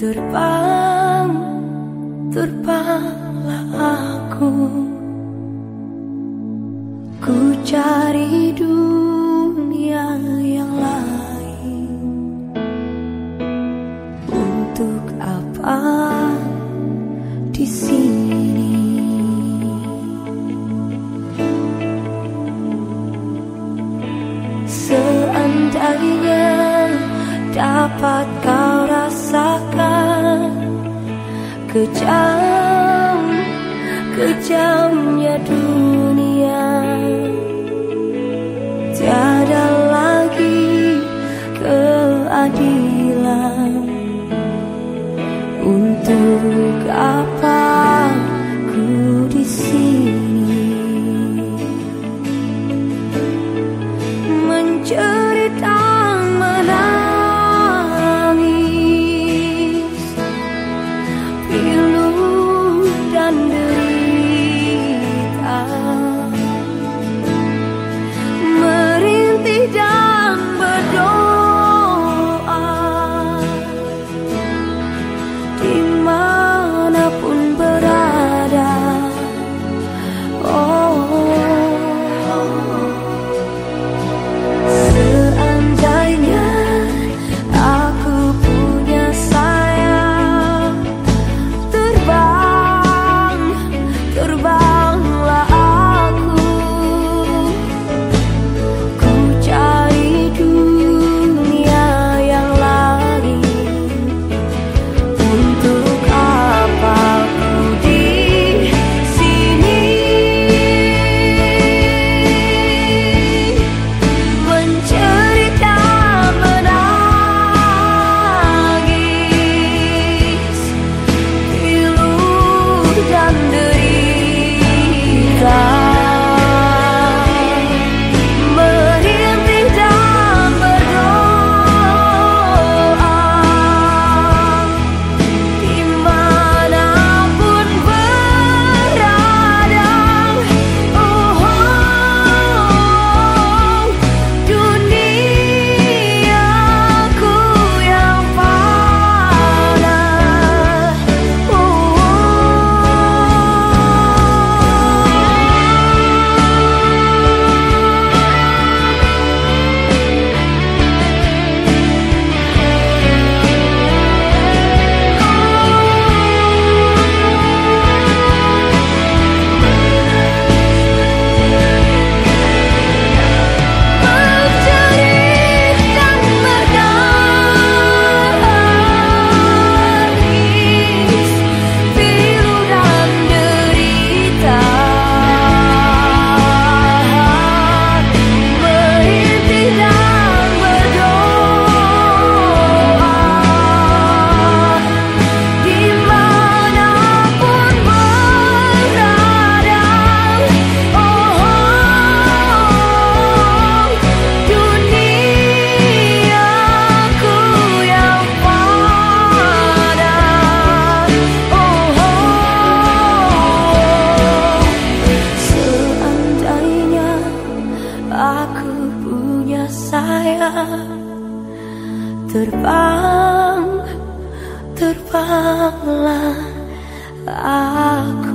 Terbang, terbanglah aku. Ku cari dunia yang lain. Untuk apa di sini? Seandainya dapat Kejam, kejamnya dunia. Tiada lagi keadilan. Untuk apa ku di sini Terbang, terbanglah aku.